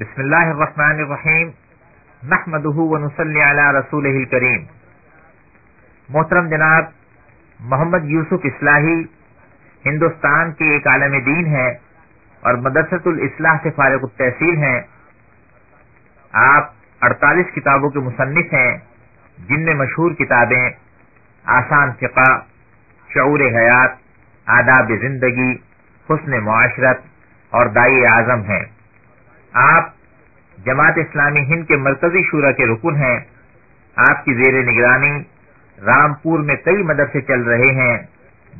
بسم اللہ الرحمن الرحیم نحمده ونصلی علی رسول کریم محترم جناب، محمد یوسف اصلاحی ہندوستان کے ایک عالم دین ہے اور مدرسۃ الاصلاح سے فارغ التحصیل ہیں۔ آپ اڑتالیس کتابوں کے مصنف ہیں، جن میں مشہور کتابیں آسان فقہ، شعور حیات، آداب زندگی، حسن معاشرت اور دائی اعظم ہیں۔ آپ جماعت اسلامی ہند کے مرکزی شورا کے رکن ہیں۔ آپ کی زیر نگرانی رامپور میں کئی مدرسے چل رہے ہیں،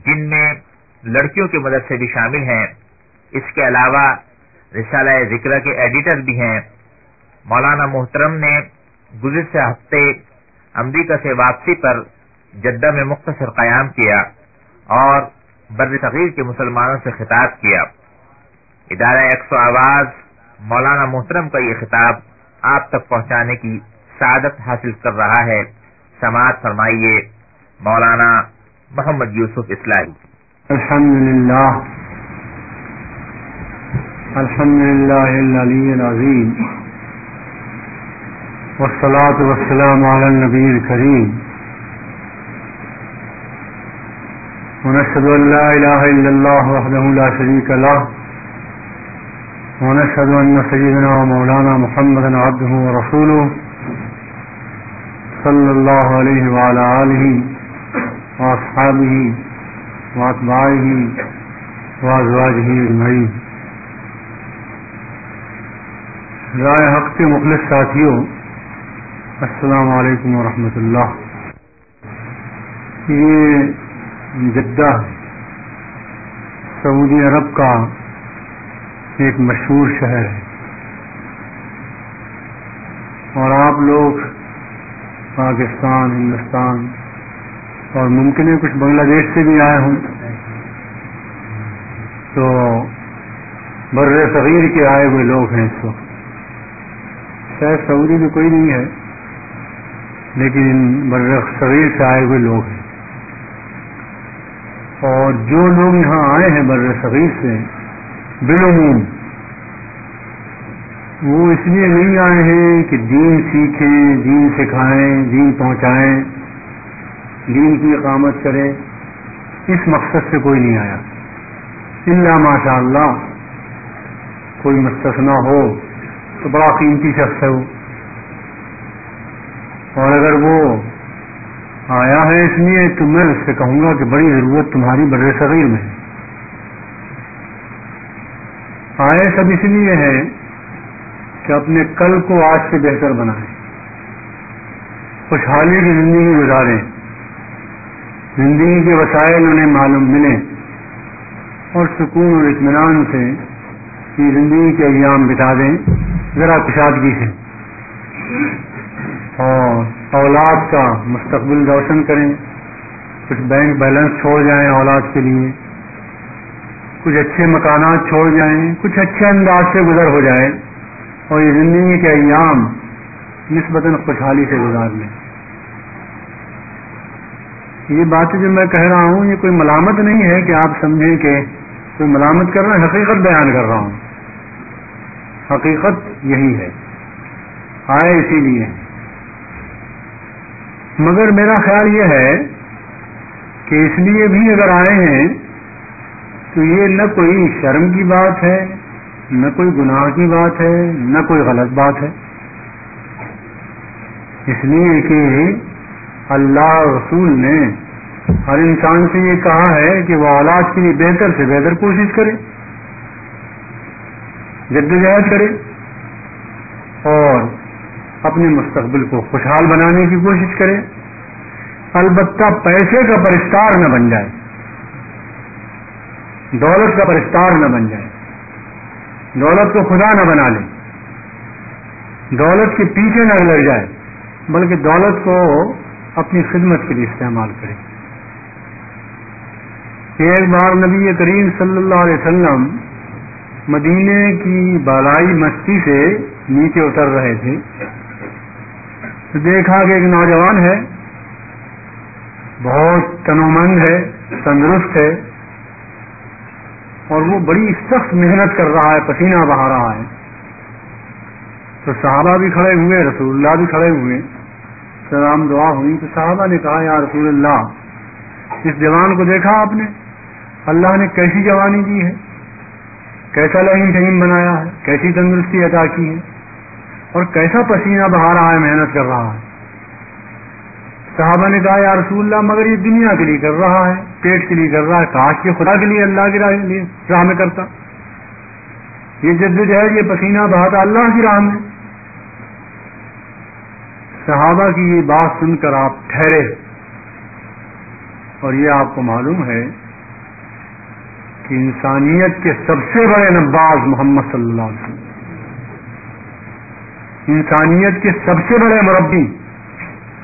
جن میں لڑکیوں کے مدرسے بھی شامل ہیں۔ اس کے علاوہ رسالہ ذکر کے ایڈیٹر بھی ہیں۔ مولانا محترم نے گزر سے ہفتے امریکہ سے واپسی پر جدہ میں مختصر قیام کیا اور بر صغیر کے مسلمانوں سے خطاب کیا۔ ادارہ ایکسو آواز مولانا محترم کا یہ خطاب آپ تک پہنچانے کی سعادت حاصل کر رہا ہے۔ سماعت فرمائیے، مولانا محمد یوسف اسلائی الحمد للہ الحمد للہ العظیم۔ والصلاة والسلام على النبی الكریم ونشهد ان لا اله الا الله وحده لا شريك له ونشهد أن سيدنا ومولانا محمد عبده ورسوله صلى الله عليه وعلى آله وأصحابه وأتباعه وأزواجه أجمعين. رائے حق کے مخلص ساتھیوں، السلام علیکم ورحمۃ اللہ یہ جدہ سعودی عرب کا ایک مشہور شہر ہے۔ اور آپ لوگ پاکستان، ہندوستان اور ممکن ہے کچھ بنگلہ دیش سے بھی آئے ہوں۔ تو بر صغیر کے آئے ہوئے لوگ ہیں اس وقت۔ شاید سعودی میں کوئی نہیں ہے، لیکن بر صغیر سے آئے ہوئے لوگ ہیں۔ اور جو لوگ یہاں آئے ہیں بر صغیر سے بالعموم۔ وہ اس لیے نہیں آئے ہیں کہ دین سیکھیں، دین سکھائیں، دین پہنچائیں، دین کی اقامت کریں۔ اس مقصد سے کوئی نہیں آیا۔ اللہ ماشاء اللہ کوئی مستثنا ہو تو بڑا قیمتی شخص ہے وہ۔ اور اگر وہ آیا ہے اس لیے تو میں اس سے کہوں گا کہ بڑی ضرورت تمہاری بر صغیر میں۔ ہے آئے سب اس لیے ہے کہ اپنے کل کو آج سے بہتر بنائیں۔ خوشحالی کی زندگی گزاریں۔ زندگی کے وسائل انہیں معلوم ملیں اور سکون اور اطمینان سے یہ زندگی کے ایام بتا دیں۔ ذرا کشادگی سے۔ اور اولاد کا مستقبل روشن کریں۔ کچھ بینک بیلنس چھوڑ جائیں اولاد کے لیے۔ کچھ اچھے مکانات چھوڑ جائیں، کچھ اچھے انداز سے گزر ہو جائے اور یہ زندگی کے ایام نسبتاً خوشحالی سے گزار لیں یہ باتیں جو میں کہہ رہا ہوں، یہ کوئی ملامت نہیں ہے کہ آپ سمجھیں کہ کوئی ملامت کر رہا ہے، حقیقت بیان کر رہا ہوں۔ حقیقت یہی ہے۔ آئے اسی لیے۔ مگر میرا خیال یہ ہے کہ اس لیے بھی اگر آئے ہیں تو یہ نہ کوئی شرم کی بات ہے، نہ کوئی گناہ کی بات ہے، نہ کوئی غلط بات ہے۔ اس لیے کہ اللہ رسول نے ہر انسان سے یہ کہا ہے کہ وہ اولاد کے لیے بہتر سے بہتر کوشش کرے جدوجہد کرے، اور اپنے مستقبل کو خوشحال بنانے کی کوشش کرے۔ البتہ پیسے کا پرستار نہ بن جائے۔ دولت کا پرستار نہ بن جائے۔ دولت کو خدا نہ بنا لے۔ دولت کے پیچھے نہ لڑ جائے، بلکہ دولت کو اپنی خدمت کے لیے استعمال کرے۔ ایک بار نبی کریم صلی اللہ علیہ وسلم مدینے کی بالائی مستی سے نیچے اتر رہے تھے۔ تو دیکھا کہ ایک نوجوان ہے، بہت تنومند ہے، تندرست ہے۔ اور وہ بڑی سخت محنت کر رہا ہے، پسینہ بہا رہا ہے۔ تو صحابہ بھی کھڑے ہوئے، رسول اللہ بھی کھڑے ہوئے۔ سلام دعا ہوئی، تو صحابہ نے کہا، یا رسول اللہ، اس جوان کو دیکھا آپ نے؟ اللہ نے کیسی جوانی دی ہے؟ کیسا لہیم شہیم بنایا ہے؟ کیسی تندرستی عطا کی ہے؟ اور کیسا پسینہ بہا رہا ہے، محنت کر رہا ہے؟ صحابہ نے کہا، یا رسول اللہ، مگر یہ دنیا کے لیے کر رہا ہے، پیٹ کے لیے کر رہا ہے، کاش کے خدا کے لیے اللہ کی راہ میں کرتا۔ یہ جد جہد، یہ پسینہ بہاتا اللہ کی راہ میں۔ صحابہ کی یہ بات سن کر آپ ٹھہرے۔ اور یہ آپ کو معلوم ہے کہ انسانیت کے سب سے بڑے نباز محمد صلی اللہ علیہ وسلم۔ انسانیت کے سب سے بڑے مربی۔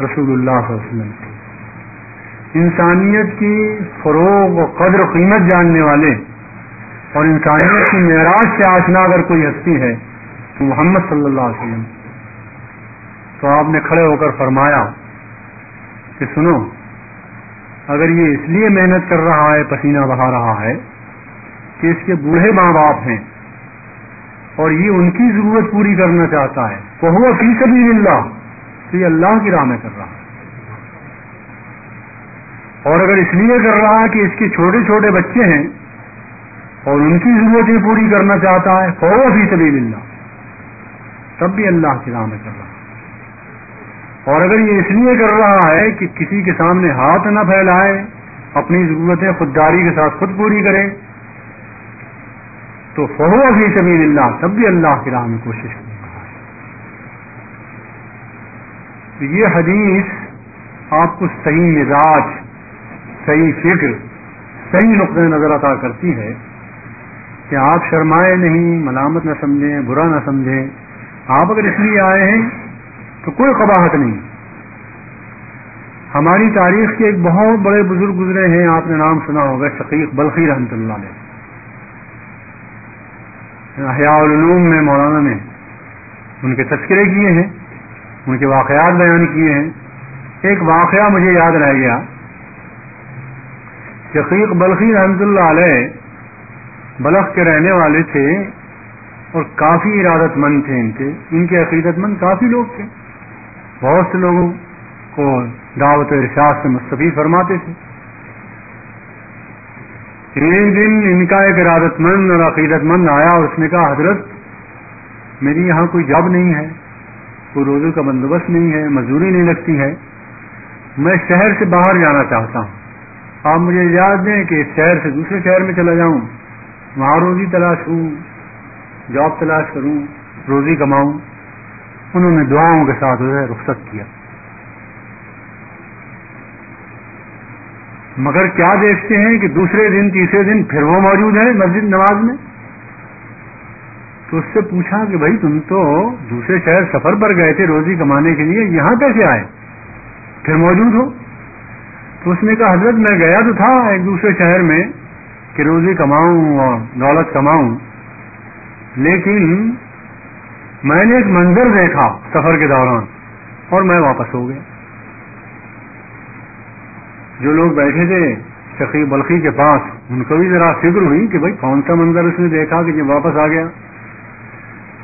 رسول اللہ صلی اللہ علیہ وسلم انسانیت کی فروغ و قدر و قیمت جاننے والے اور انسانیت کی معراج سے آشنا اگر کوئی ہستی ہے تو محمد صلی اللہ علیہ وسلم۔ تو آپ نے کھڑے ہو کر فرمایا کہ سنو، اگر یہ اس لیے محنت کر رہا ہے، پسینہ بہا رہا ہے کہ اس کے بوڑھے ماں باپ ہیں اور یہ ان کی ضرورت پوری کرنا چاہتا ہے وہ ہوا فی سبیل اللہ۔ تو یہ اللہ کی راہ میں کر رہا ہے۔ اور اگر اس لیے کر رہا ہے کہ اس کے چھوٹے چھوٹے بچے ہیں اور ان کی ضرورتیں پوری کرنا چاہتا ہے فو فی سبیل اللہ۔ تب بھی اللہ کی راہ میں کر رہا ہے۔ اور اگر یہ اس لیے کر رہا ہے کہ کسی کے سامنے ہاتھ نہ پھیلائے، اپنی ضرورتیں خودداری کے ساتھ خود پوری کرے، تو فہو فی سبیل اللہ، تب بھی اللہ کی راہ میں کوشش کر رہا ہے یہ حدیث آپ کو صحیح مزاج، صحیح فکر، صحیح نقطۂ نظر عطا کرتی ہے کہ آپ شرمائے نہیں، ملامت نہ سمجھیں، برا نہ سمجھیں۔ آپ اگر اس لیے آئے ہیں تو کوئی قباحت نہیں۔ ہماری تاریخ کے ایک بہت بڑے بزرگ گزرے ہیں، آپ نے نام سنا ہوگا، شقیق بلخی رحمت اللہ نے احیاء العلوم میں، مولانا نے ان کے تذکرے کیے ہیں۔ ان کے واقعات بیان کیے ہیں، ایک واقعہ مجھے یاد رہ گیا۔ شقیق بلخی رحمت اللہ علیہ بلخ کے رہنے والے تھے اور کافی ارادت مند تھے ان کے۔ ان کے عقیدت مند کافی لوگ تھے۔ بہت سے لوگوں کو دعوت ارشاد سے مستفی فرماتے تھے۔ ایک دن ان کا ایک ارادت مند اور عقیدت مند آیا اور اس نے کہا، حضرت، میری یہاں کوئی جاب نہیں ہے۔ کوئی روزے کا بندوبست نہیں ہے، مزدوری نہیں لگتی ہے۔ میں شہر سے باہر جانا چاہتا ہوں۔ آپ مجھے یاد دیں کہ اس شہر سے دوسرے شہر میں چلا جاؤں، وہاں روزی تلاش ہوں، جاب تلاش کروں، روزی کماؤں۔ انہوں نے دعاؤں کے ساتھ رخصت کیا۔ مگر کیا دیکھتے ہیں کہ دوسرے دن، تیسرے دن پھر وہ موجود ہے مسجد نماز میں؟ تو اس سے پوچھا کہ بھائی تم تو دوسرے شہر سفر پر گئے تھے روزی کمانے کے لیے، یہاں کیسے آئے؟ پھر موجود ہو۔ تو اس نے کہا، حضرت، میں گیا تو تھا ایک دوسرے شہر میں کہ روزی کماؤں اور دولت کماؤں، لیکن میں نے ایک منظر دیکھا سفر کے دوران اور میں واپس ہو گیا۔ جو لوگ بیٹھے تھے شقی بلخی کے پاس، ان کو بھی ذرا فکر ہوئی کہ بھائی کون سا منظر اس نے دیکھا کہ جب واپس آ گیا۔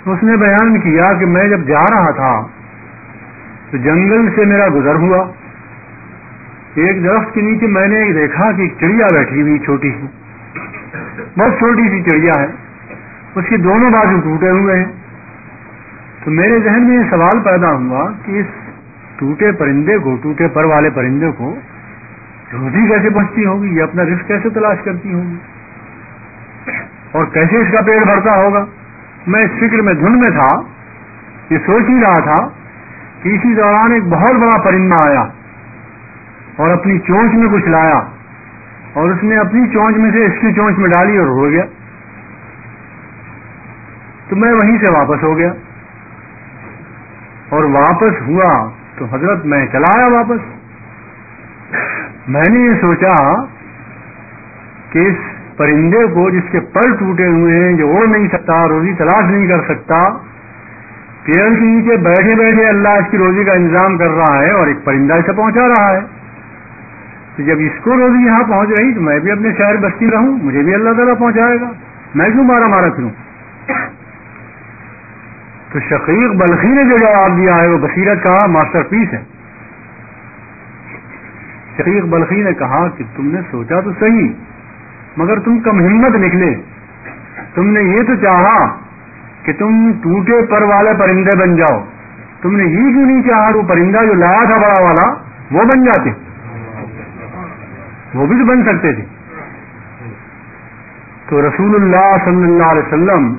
اس نے بیان کیا کہ میں جب جا رہا تھا تو جنگل سے میرا گزر ہوا۔ ایک درخت کے نیچے میں نے دیکھا کہ چڑیا بیٹھی ہوئی چھوٹی سی۔ بہت چھوٹی سی چڑیا ہے۔ اس کے دونوں بازو ٹوٹے ہوئے ہیں۔ تو میرے ذہن میں یہ سوال پیدا ہوا کہ اس ٹوٹے پرندے کو، ٹوٹے پر والے پرندے کو روزی کیسے پہنچتی ہوگی؟ یہ اپنا رسک کیسے تلاش کرتی ہوگی؟ اور کیسے اس کا پیڑ بھرتا ہوگا؟ میں اس فکر میں دھن میں تھا، یہ سوچ ہی رہا تھا کہ اسی دوران ایک بہت بڑا پرندہ آیا اور اپنی چونچ میں کچھ لایا اور اس نے اپنی چونچ میں سے اس کی چونچ میں ڈالی اور ہو گیا۔ تو میں وہیں سے واپس ہو گیا اور واپس ہوا تو حضرت میں چلا آیا واپس۔ میں نے یہ سوچا کہ اس پرندے کو جس کے پر ٹوٹے ہوئے ہیں، جو اڑ نہیں سکتا، روزی تلاش نہیں کر سکتا، پیڑ کے نیچے بیٹھے بیٹھے اللہ اس کی روزی کا انتظام کر رہا ہے اور ایک پرندہ اسے پہنچا رہا ہے۔ تو جب اس کو روزی یہاں پہنچ رہی، تو میں بھی اپنے شہر بستی رہوں، مجھے بھی اللہ تعالیٰ پہنچائے گا۔ میں کیوں مارا مارا پھروں؟ تو شقیق بلخی نے جو جواب دیا ہے، وہ بصیرت کا ماسٹر پیس ہے۔ شقیق بلخی نے کہا کہ تم نے سوچا تو صحیح مگر تم کم ہمت نکلے۔ تم نے یہ تو چاہا کہ تم ٹوٹے پر والے پرندے بن جاؤ۔ تم نے یہ کیوں نہیں چاہا وہ پرندہ جو لایا تھا بڑا والا، وہ بن جاتے۔ وہ بھی تو بن سکتے تھے۔ تو رسول اللہ صلی اللہ علیہ وسلم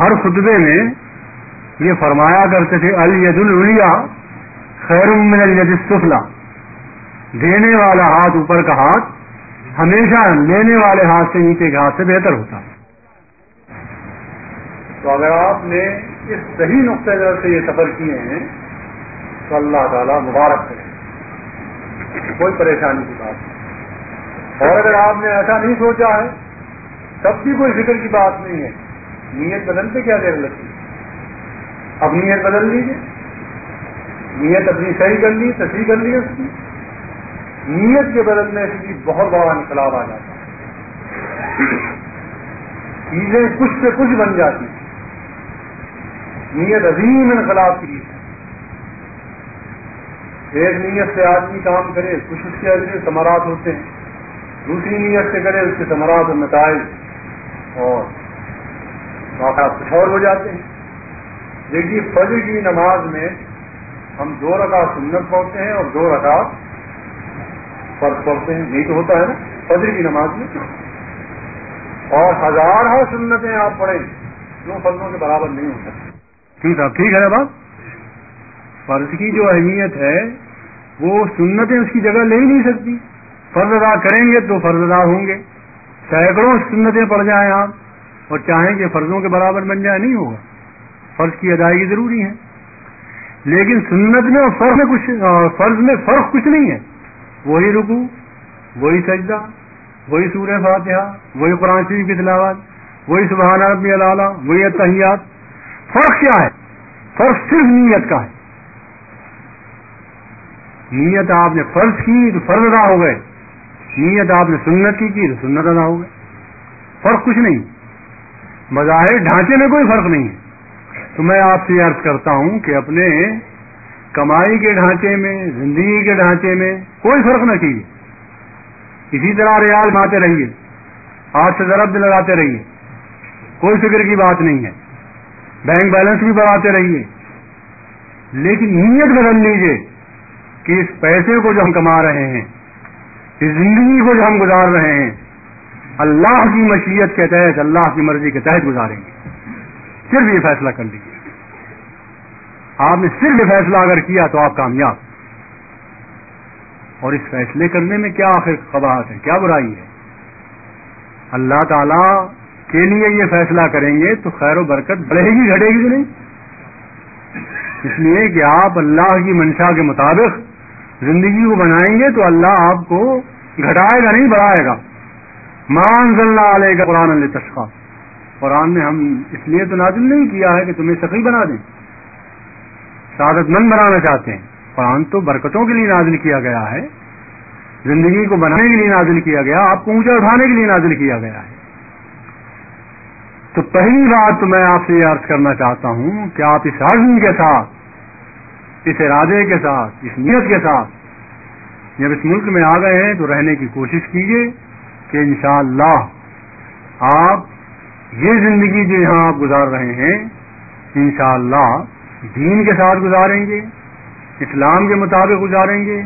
ہر خطبے میں یہ فرمایا کرتے تھے الید الیا خیر من الید السفلا دینے والا ہاتھ اوپر کا ہاتھ ہمیشہ لینے والے ہاتھ سے نیچے کے ہاتھ سے بہتر ہوتا تو اگر آپ نے اس صحیح نقطۂ نظر سے یہ سفر کیے ہیں، تو اللہ تعالیٰ مبارک کرے۔ کوئی پریشانی کی بات نہیں۔ اور اگر آپ نے ایسا نہیں سوچا ہے، تب بھی کوئی فکر کی بات نہیں ہے۔ نیت بدلتے کیا دیر لگتی اب نیت بدل لیجیے نیت اپنی صحیح کر لی تصحیح کر لی اس کی۔ نیت کے بدلنے سے بھی بہت بڑا انقلاب آ جاتا ہے۔ چیزیں کچھ سے کچھ بن جاتی نیت عظیم انقلاب کی ایک نیت سے آدمی کام کرے، کچھ اس کے عظیم ثمرات ہوتے ہیں۔ دوسری نیت سے کرے، اس کے ثمرات اور نتائج اور واقعات کچھ اور ہو جاتے ہیں۔ دیکھیے، فجر کی نماز میں ہم دو رکعت سنت پڑھتے ہیں اور دو رکعت فرض پڑھتے ہیں یہی تو ہوتا ہے نا، فجر کی نماز میں۔ اور ہزار سنتیں آپ پڑھیں جو فرضوں کے برابر نہیں ہو سکتے ٹھیک ہے ٹھیک ہے بات فرض کی جو اہمیت ہے، وہ سنتیں اس کی جگہ لے ہی نہیں سکتی۔ فرض ادا کریں گے تو فرض ادا ہوں گے۔ سینکڑوں سنتیں پڑ جائیں آپ، اور چاہیں کہ فرضوں کے برابر بن جائے، نہیں ہوگا۔ فرض کی ادائیگی ضروری ہے۔ لیکن سنت میں اور فرض میں کچھ فرض میں فرق کچھ نہیں ہے۔ وہی رکو وہی سجدہ، وہی سورہ فاتحہ، وہی قرآن شریف کی تلاوت، وہی سبحان ربی اللہ وہی اتحیات فرق کیا ہے؟ فرق صرف نیت کا ہے۔ نیت آپ نے فرض کی تو فرض ادا ہو گئے۔ نیت آپ نے سنت کی کی تو سنت ادا ہو گئے۔ فرق کچھ نہیں۔ مظاہر ڈھانچے میں کوئی فرق نہیں ہے۔ تو میں آپ سے عرض کرتا ہوں کہ اپنے کمائی کے ڈھانچے میں، زندگی کے ڈھانچے میں کوئی فرق نہ کیجیے۔ اسی طرح ریال بناتے رہیے آج سے ضرب لگاتے رہیے کوئی فکر کی بات نہیں ہے۔ بینک بیلنس بھی بڑھاتے رہیے لیکن نیت بدل لیجیے کہ اس پیسے کو جو ہم کما رہے ہیں، اس زندگی کو جو ہم گزار رہے ہیں، اللہ کی مشیت کے تحت، اللہ کی مرضی کے تحت گزاریں گے۔ صرف یہ فیصلہ کر لیجیے آپ نے صرف یہ فیصلہ اگر کیا تو آپ کامیاب اور اس فیصلے کرنے میں کیا آخر خباہت ہے کیا برائی ہے؟ اللہ تعالی کے لیے یہ فیصلہ کریں گے تو خیر و برکت بڑھے گی، گھٹے گی نہیں؟ اس لیے کہ آپ اللہ کی منشا کے مطابق زندگی کو بنائیں گے تو اللہ آپ کو گھٹائے گا نہیں، بڑھائے گا۔ مان اللہ علیہ کا قرآن علیہ تشخا قرآن نے ہم اس لیے تو نازل نہیں کیا ہے کہ تمہیں سخی بنا دیں۔ سعادت مند بنانا چاہتے ہیں۔ قرآن تو برکتوں کے لیے نازل کیا گیا ہے، زندگی کو بنانے کے لیے نازل کیا گیا، آپ کو اونچا اٹھانے کے لیے نازل کیا گیا ہے۔ تو پہلی بات تو میں آپ سے یہ عرض کرنا چاہتا ہوں کہ آپ اس عزم کے ساتھ، اس ارادے کے ساتھ، اس نیت کے ساتھ جب اس ملک میں آ گئے ہیں تو رہنے کی کوشش کیجیے کہ انشاءاللہ آپ یہ زندگی جو یہاں آپ گزار رہے ہیں، انشاءاللہ دین کے ساتھ گزاریں گے، اسلام کے مطابق گزاریں گے،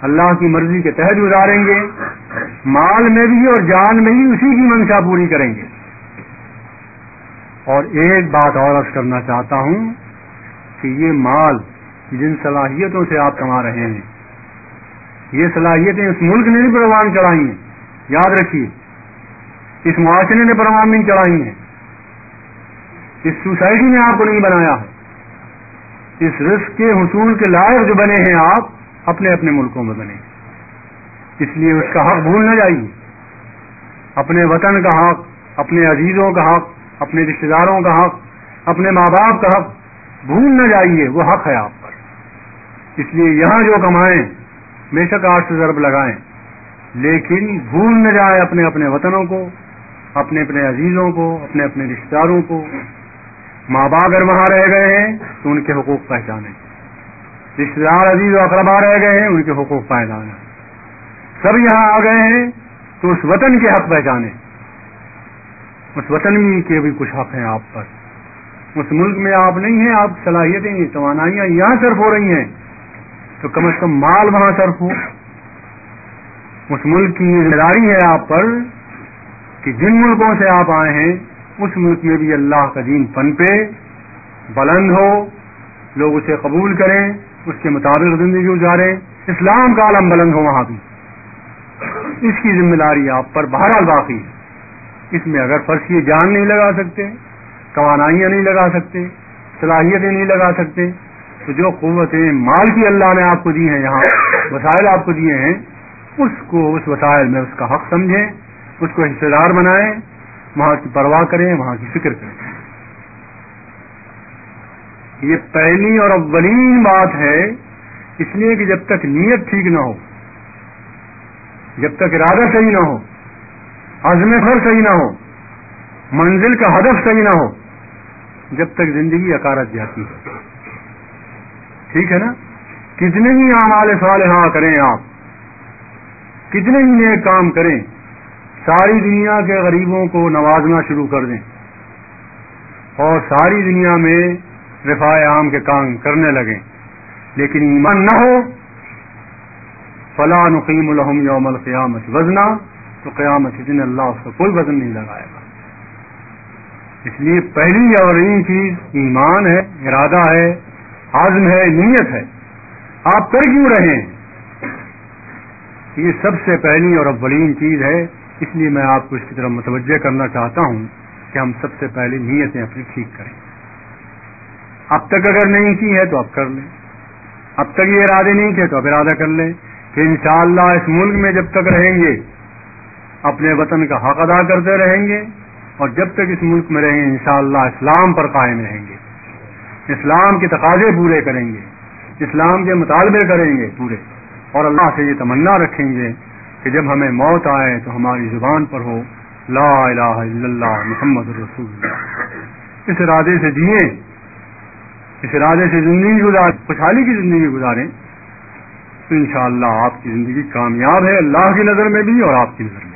اللہ کی مرضی کے تحت گزاریں گے، مال میں بھی اور جان میں بھی اسی کی منشا پوری کریں گے۔ اور ایک بات اور عرض کرنا چاہتا ہوں کہ یہ مال جن صلاحیتوں سے آپ کما رہے ہیں، یہ صلاحیتیں اس ملک نے نہیں پروان چڑھائی ہیں۔ یاد رکھیے، اس معاشرے نے پروان نہیں چڑھائی ہیں۔ اس سوسائٹی نے آپ کو نہیں بنایا۔ ہے اس رزق کے حصول کے لائق جو بنے ہیں آپ، اپنے اپنے ملکوں میں بنے۔ اس لیے اس کا حق بھول نہ جائیے۔ اپنے وطن کا حق، اپنے عزیزوں کا حق، اپنے رشتے داروں کا حق، اپنے ماں باپ کا حق بھول نہ جائیے، وہ حق ہے آپ پر۔ اس لیے یہاں جو کمائیں، بے شک آٹھ سے ضرب لگائیں۔ لیکن بھول نہ جائے اپنے اپنے وطنوں کو، اپنے اپنے عزیزوں کو، اپنے اپنے رشتے داروں کو۔ ماں باپ اگر وہاں رہ گئے ہیں تو ان کے حقوق پہچانے۔ رشتے دار عزیز و اقربا رہ گئے ہیں، ان کے حقوق پہچانے۔ سب یہاں آ گئے ہیں تو اس وطن کے حق پہچانے۔ اس وطن کے بھی کچھ حق ہیں آپ پر۔ اس ملک میں آپ نہیں ہیں، آپ صلاحیتیں، توانائیاں یہاں صرف ہو رہی ہیں۔ تو کم از کم مال وہاں صرف ہو۔ اس ملک کی ذمہ داری ہے آپ پر کہ جن ملکوں سے آپ آئے ہیں اس ملک میں بھی اللہ کا دین پن پہ بلند ہو، لوگ اسے قبول کریں، اس کے مطابق زندگی گزاریں۔ اسلام کا عالم بلند ہو وہاں بھی۔ اس کی ذمہ داری آپ پر بہرحال باقی ہے۔ اس میں اگر فرشی جان نہیں لگا سکتے، توانائیاں نہیں لگا سکتے، صلاحیتیں نہیں لگا سکتے، تو جو قوتیں مال کی اللہ نے آپ کو دی ہیں یہاں، وسائل آپ کو دیے ہیں، اس کو، اس وسائل میں اس کا حق سمجھیں، اس کو حصے دار بنائیں۔ وہاں کی پرواہ کریں، وہاں کی فکر کریں۔ یہ پہلی اور اولین بات ہے، اس لیے کہ جب تک نیت ٹھیک نہ ہو، جب تک ارادہ صحیح نہ ہو، عزم فر صحیح نہ ہو، منزل کا ہدف صحیح نہ ہو، جب تک زندگی اکارت جاتی ہے۔ ٹھیک ہے نا؟ کتنے ہی اعمال صالحہ کریں آپ، کتنے ہی نیک کام کریں ساری دنیا کے غریبوں کو نوازنا شروع کر دیں۔ اور ساری دنیا میں رفاع عام کے کام کرنے لگیں۔ لیکن ایمان نہ ہو فلاں نقیم الحم یوم القیامت وزنا، تو قیامت دن اللہ اس کا کوئی وزن نہیں لگائے گا۔ اس لیے پہلی اور چیز ایمان ہے، ارادہ ہے، عزم ہے، نیت ہے۔ آپ کر کیوں رہے ہیں؟ یہ سب سے پہلی اور اولین چیز ہے اس لیے میں آپ کو اس کی طرف متوجہ کرنا چاہتا ہوں کہ ہم سب سے پہلے نیتیں اپنی ٹھیک کریں۔ اب تک اگر نہیں کی ہے تو اب کر لیں۔ اب تک یہ ارادے نہیں تھے تو اب ارادہ کر لیں۔ کہ انشاءاللہ اس ملک میں جب تک رہیں گے، اپنے وطن کا حق ادا کرتے رہیں گے اور جب تک اس ملک میں رہیں گے، انشاءاللہ اسلام پر قائم رہیں گے۔ اسلام کے تقاضے پورے کریں گے۔ اسلام کے مطالبے کریں گے پورے۔ اور اللہ سے یہ تمنا رکھیں گے کہ جب ہمیں موت آئے تو ہماری زبان پر ہو لا الہ الا اللہ محمد رسول اللہ۔ اس ارادے سے جیے اس ارادے سے زندگی گزار خوشحالی کی زندگی گزاریں تو انشاءاللہ اللہ آپ کی زندگی کامیاب ہے، اللہ کی نظر میں بھی اور آپ کی نظر میں بھی۔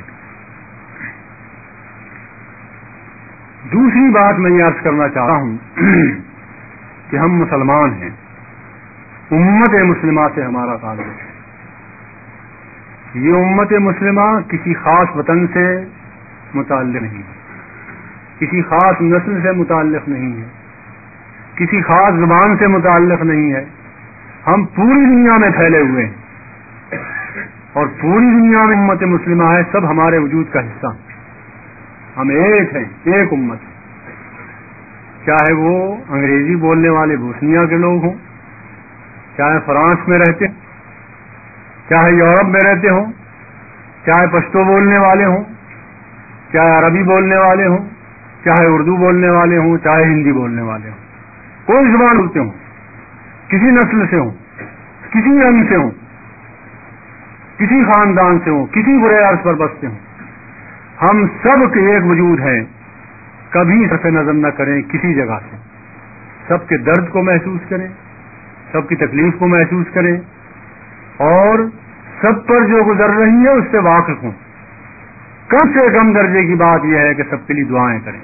دوسری بات میں یہ عرض کرنا چاہتا ہوں کہ ہم مسلمان ہیں۔ امت مسلمہ سے ہمارا تعلق ہے۔ یہ امت مسلمہ کسی خاص وطن سے متعلق نہیں ہے۔ کسی خاص نسل سے متعلق نہیں ہے۔ کسی خاص زبان سے متعلق نہیں ہے۔ ہم پوری دنیا میں پھیلے ہوئے ہیں۔ اور پوری دنیا میں امت مسلمہ ہے، سب ہمارے وجود کا حصہ۔ ہم ایک ہیں، ایک امت۔ چاہے وہ انگریزی بولنے والے بوسنیا کے لوگ ہوں، چاہے فرانس میں رہتے ہوں۔ چاہے یورپ میں رہتے ہوں، چاہے پشتو بولنے والے ہوں، چاہے عربی بولنے والے ہوں، چاہے اردو بولنے والے ہوں، چاہے ہندی بولنے والے ہوں۔ کوئی زبان بولتے ہوں، کسی نسل سے ہوں، کسی رنگ سے ہوں، کسی خاندان سے ہوں، کسی برے عرض پر بستے ہوں۔ ہم سب کے ایک وجود ہیں، کبھی صرف نظر نہ کریں کسی جگہ سے۔ سب کے درد کو محسوس کریں، سب کی تکلیف کو محسوس کریں اور سب پر جو گزر رہی ہے اس سے واقف ہوں۔ کم سے کم درجے کی بات یہ ہے کہ سب کے لیے دعائیں کریں۔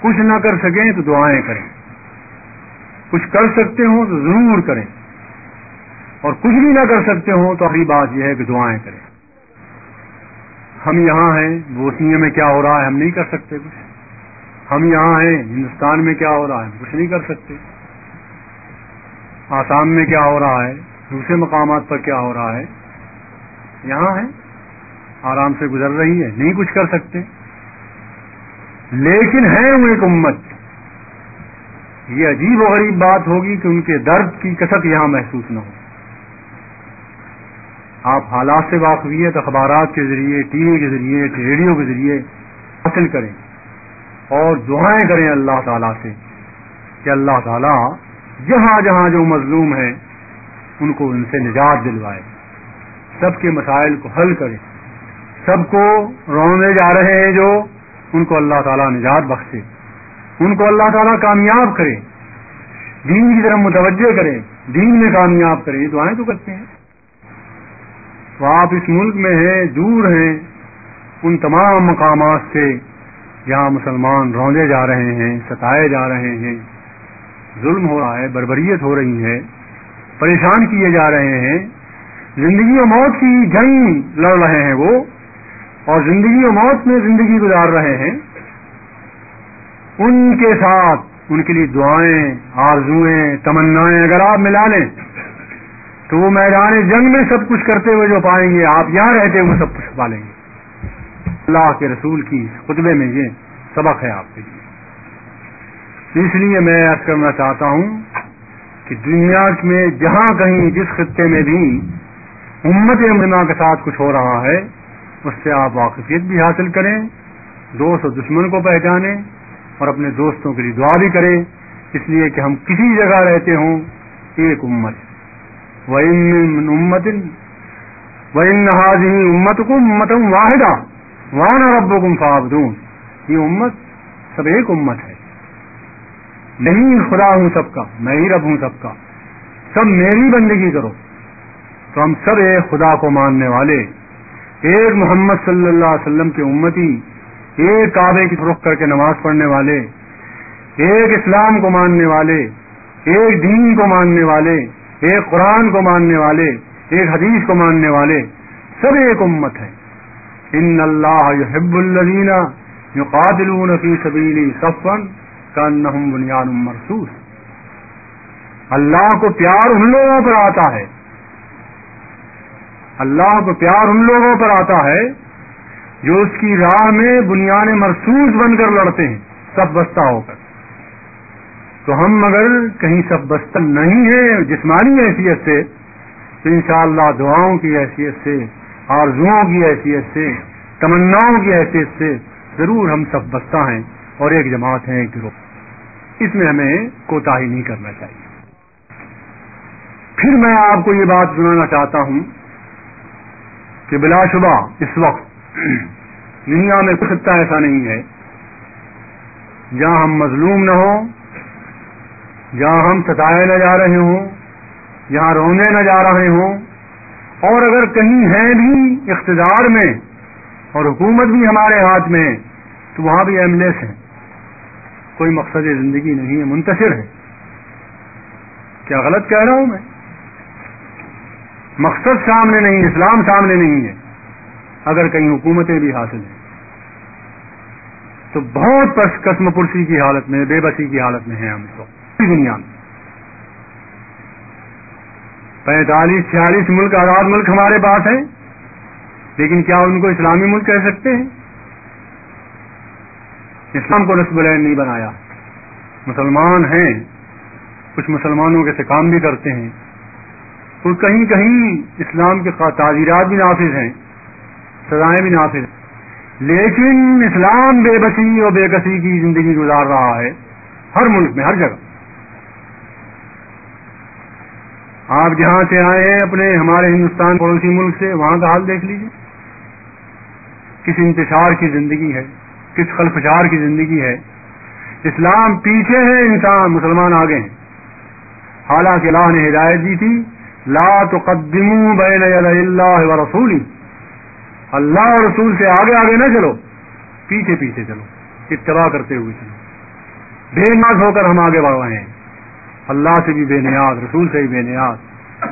کچھ نہ کر سکیں تو دعائیں کریں۔ کچھ کر سکتے ہوں تو ضرور کریں۔ اور کچھ بھی نہ کر سکتے ہوں تو اگلی بات یہ ہے کہ دعائیں کریں۔ ہم یہاں ہیں، بوسنیا میں کیا ہو رہا ہے ہم نہیں کر سکتے کچھ۔ ہم یہاں ہیں، ہندوستان میں کیا ہو رہا ہے کچھ نہیں کر سکتے۔ آسام میں کیا ہو رہا ہے دوسرے مقامات پر کیا ہو رہا ہے؟ یہاں ہے۔ آرام سے گزر رہی ہے۔ نہیں کچھ کر سکتے۔ لیکن ہے وہ ایک امت۔ یہ عجیب و غریب بات ہوگی کہ ان کے درد کی کثرت یہاں محسوس نہ ہو۔ آپ حالات سے واقفیت، اخبارات کے ذریعے، ٹی وی کے ذریعے، ریڈیو کے ذریعے حاصل کریں۔ اور دعائیں کریں اللہ تعالیٰ سے کہ اللہ تعالیٰ جہاں جہاں جو مظلوم ہیں ان کو ان سے نجات دلوائے۔ سب کے مسائل کو حل کرے۔ سب کو رونے جا رہے ہیں جو ان کو اللہ تعالیٰ نجات بخشے۔ ان کو اللہ تعالیٰ کامیاب کرے۔ دین کی طرف متوجہ کرے۔ دین میں کامیاب کرے۔ یہ دعائیں تو کرتے ہیں۔ تو آپ اس ملک میں ہیں، دور ہیں۔ ان تمام مقامات سے جہاں مسلمان روندے جا رہے ہیں، ستائے جا رہے ہیں۔ ظلم ہو رہا ہے، بربریت ہو رہی ہے۔ پریشان کیے جا رہے ہیں۔ زندگی و موت کی جنگ لڑ رہے ہیں وہ اور زندگی و موت میں زندگی گزار رہے ہیں۔ ان کے ساتھ ان کے لیے دعائیں، آرزوئیں، تمنائیں اگر آپ ملا لیں، تو وہ میدان جنگ میں سب کچھ کرتے ہوئے جو پائیں گے، آپ یہاں رہتے ہوئے سب کچھ پالیں گے۔ اللہ کے رسول کی خطبے میں یہ سبق ہے آپ کے لیے۔ اس لیے میں عرض کرنا چاہتا ہوں کہ دنیا میں جہاں کہیں جس خطے میں بھی امت امنا کے ساتھ کچھ ہو رہا ہے، اس سے آپ واقفیت بھی حاصل کریں، دوست اور دشمن کو پہچانیں اور اپنے دوستوں کے لیے دعا بھی کریں۔ اس لیے کہ ہم کسی جگہ رہتے ہوں، ایک امت۔ وہ امت وہ نہاد ہی امت کو امتم واحدہ وان رب کم یہ امت سب ایک امت ہے۔ نہیں، خدا ہوں سب کا، میں ہی رب ہوں سب کا۔ سب میری بندگی کرو۔ تو ہم سب ایک خدا کو ماننے والے ایک محمد صلی اللہ علیہ وسلم کے امتی ایک کعبے کی رخ کر کے نماز پڑھنے والے، ایک اسلام کو ماننے والے، ایک دین کو ماننے والے، ایک قرآن کو ماننے والے، ایک حدیث کو ماننے والے، سب ایک امت ہے ان اللہ یحب الذین یقاتلون فی سبیلی صفا کانہم بنیان مرسوس اللہ کو پیار ان لوگوں پر آتا ہے۔ اللہ کو پیار ان لوگوں پر آتا ہے جو اس کی راہ میں بنیاد مرسوس بن کر لڑتے ہیں، سب بستہ ہو کر۔ تو ہم اگر کہیں سب بستہ نہیں ہیں، جسمانی حیثیت سے، تو انشاءاللہ دعاؤں کی حیثیت سے، آرزوؤں کی حیثیت سے، تمناؤں کی حیثیت سے ضرور ہم سب بستہ ہیں۔ اور ایک جماعت ہیں، ایک گروہ اس میں ہمیں کوتا ہی نہیں کرنا چاہیے۔ پھر میں آپ کو یہ بات سنانا چاہتا ہوں کہ بلا شبہ اس وقت دنیا میں کچھ خطہ ایسا نہیں ہے جہاں ہم مظلوم نہ ہوں، جہاں ہم ستائے نہ جا رہے ہوں، جہاں رونے نہ جا رہے ہوں، اور اگر کہیں ہیں بھی اقتدار میں اور حکومت بھی ہمارے ہاتھ میں، تو وہاں بھی ایملیس ہیں کوئی مقصد زندگی نہیں ہے، منتشر ہے۔ کیا غلط کہہ رہا ہوں میں؟ مقصد سامنے نہیں اسلام سامنے نہیں ہے۔ اگر کہیں حکومتیں بھی حاصل ہیں، تو بہت قسم پرسی کی حالت میں، بے بسی کی حالت میں ہیں ہم تو۔ دنیا میں۔ پینتالیس، چھیالیس ملک آزاد ملک ہمارے پاس ہیں، لیکن کیا ان کو اسلامی ملک کہہ سکتے ہیں؟ اسلام کو نسب العین نہیں بنایا۔ مسلمان ہیں۔ کچھ مسلمانوں کے سے کام بھی کرتے ہیں۔ تو کہیں کہیں اسلام کے تعزیرات بھی نافذ ہیں۔ سزائیں بھی نافذ ہیں۔ لیکن اسلام بے بسی اور بے کسی کی زندگی گزار رہا ہے۔ ہر ملک میں، ہر جگہ۔ آپ جہاں سے آئے ہیں، اپنے ہمارے ہندوستان پڑوسی ملک سے، وہاں کا حال دیکھ لیجیے کس انتشار کی زندگی ہے۔ کس خلفشار کی زندگی ہے؟ اسلام پیچھے ہے، انسان مسلمان آگے ہیں۔ حالانکہ اللہ نے ہدایت دی تھی، لا تقدموا بین اللہ و رسولی۔ اللہ اور رسول سے آگے آگے نہ چلو، پیچھے پیچھے چلو، اتباع کرتے ہوئے چلو۔ بے ناز ہو کر ہم آگے بڑھ رہے ہیں۔ اللہ سے بھی بے نیاز، رسول سے بھی بے نیاز،